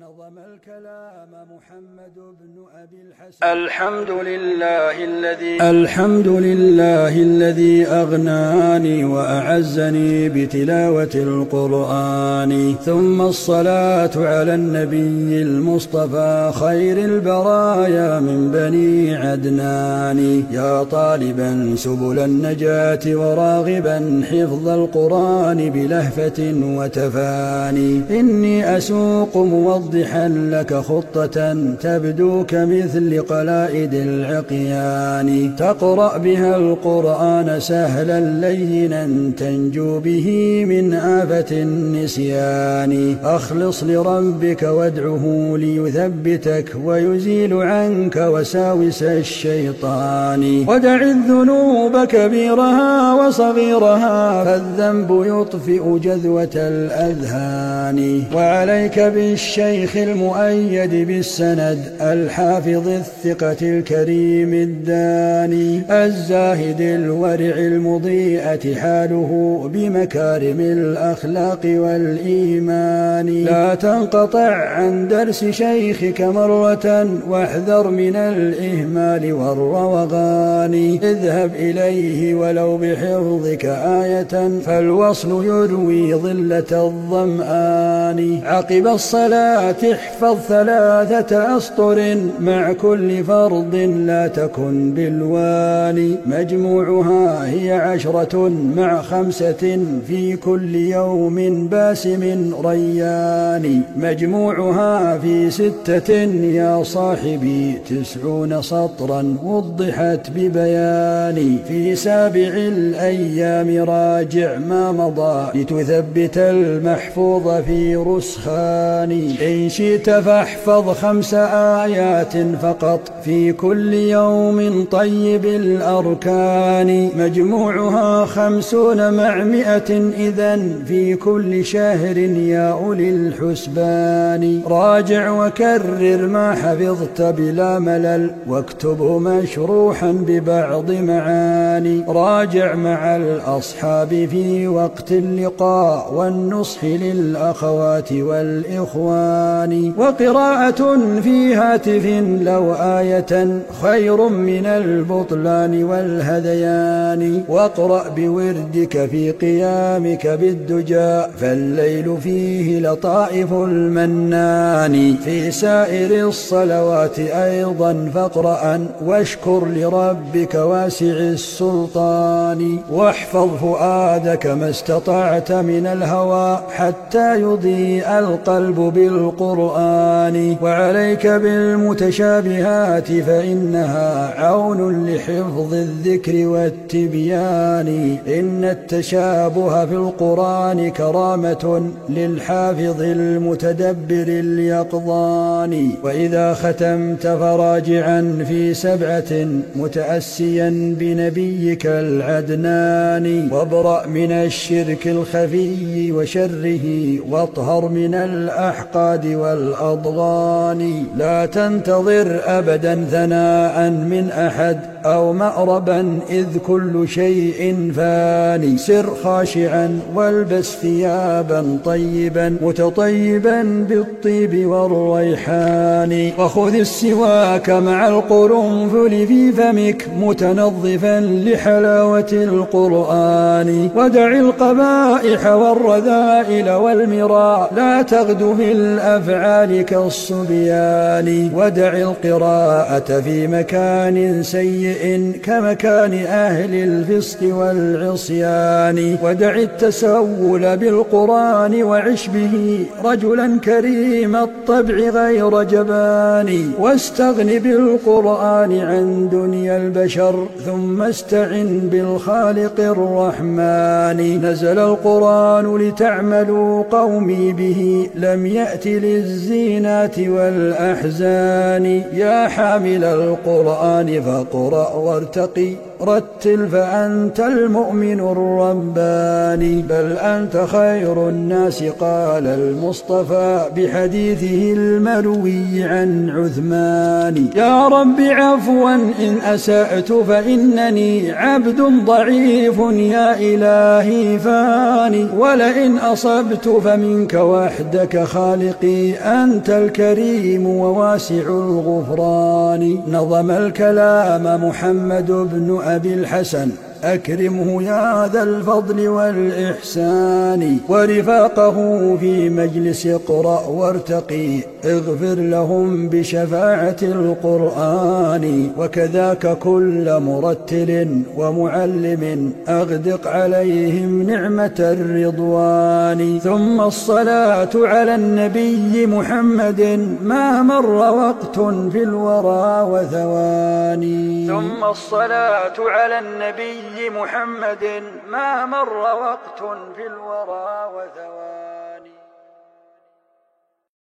نظم الكلام محمد بن أبي الحسن. الحمد لله الذي الحمد لله الذي أغناني وأعزني بتلاوة القرآن. ثم الصلاة على النبي المصطفى خير البرايا من بني عدنان. يا طالبا سبل النجاة وراغبا حفظ القرآن بلهفة وتفاني. إني أسوق موضحا لك خطة تبدو كمثل قلائد العقيان. تقرأ بها القرآن سهلا لينا تنجو به من آفة النسيان. أخلص لربك وادعه ليثبتك ويزيل عنك وساوس الشيطان. ودع الذنوب كبيرها وصغيرها فالذنب يطفئ جذوة الأذهان. وعليك بالشيخ المؤيد بالسند الحافظ الثقة الكريم الداني الزاهد الورع المضيئة حاله بمكارم الأخلاق والإيمان. لا تنقطع عن درس شيخك مرة واحذر من الإهمال والروغان. اذهب إليه ولو بحفظك آية فالوصل يروي ظلة الظمآن. عقب الصلاة احفظ ثلاثة أسطر مع كل فرض لا تكن بالوالي. مجموعها هي عشرة مع خمسة في كل يوم باسم ريان. مجموعها في ستة يا صاحبي تسعون سطرا وضحت ببيان. في سابع الأيام راجع ما مضى. لتثبت المحفوظ في رسخان. إن شئت فاحفظ خمس آيات فقط. في كل يوم طيب الأركان. مجموعها خمسون مع مئة إذا في كل شهر يا أولي الحسبان. راجع وكرر ما حفظت بلا ملل. واكتبه مشروحا ببعض معاني. راجع مع الأصحاب في وقت اللقاء والنصح للأخوات والإخوان. وقراءة في هاتف لو آية خير من البطلان والهذيان واقرأ بوردك في قيامك بالدجى فالليل فيه لطائف المنان في سائر الصلوات أيضا فاقرأ واشكر لربك واسع السلطان واحفظ فؤادك ما استطعت من الهوى حتى يضيء القلب بالقرآن وعليك بالمتشابهات فإنها عون لحفظ الذكر والتبيان. إن التشابه في القرآن كرامة للحافظ المتدبر اليقظان. وإذا ختمت فراجعا في سبعة متأسيا بنبيك العدنان. وابرأ من الشرك الخفي وشره واطهر من الأحقاد والأضغان لا تنتظر أبدا ثناء من أحد. أو مأربا إذ كل شيء فاني. سر خاشعا والبس ثيابا طيبا متطيبا بالطيب والريحان. وخذ السواك مع القرنفل في فمك متنظفا لحلاوة القرآن. ودع القبائح والرذائل والمراء لا تغدو في الأفعال كالصبيان. ودع القراءة في مكان سيء كمكان أهل الفسق والعصيان. ودع التسول بالقرآن وعش به رجلا كريم الطبع غير جبان. واستغن بالقرآن عن دنيا البشر ثم استعن بالخالق الرحمن. نزل القرآن لتعملوا قومي به لم يأت للزينات والأحزان. يا حامل القرآن فاقرأ وارتقي رتل فأنت المؤمن الرباني بل أنت خير الناس قال المصطفى بحديثه المروي عن عثمان. يا رب عفوا إن أسأت فإنني عبد ضعيف يا إلهي فاني ولئن أصبت فمنك وحدك خالقي أنت الكريم وواسع الغفران. نظم الكلام محمد بن أبي الحسن أكرمه يا ذا الفضل والإحسان ورفاقه في مجلس اقرأ وارتقي اغفر لهم بشفاعة القرآن وكذاك كل مرتل ومعلم أغدق عليهم نعمة الرضوان. ثم الصلاة على النبي محمد ما مر وقت في الورى وثواني. ثم الصلاة على النبي محمد ما مر وقت في الورى وثواني